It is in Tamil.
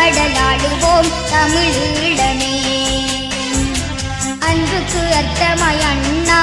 கடலாடுவோம் தமிழீழனே அன்புக்கு அர்த்தமாய் அண்ணா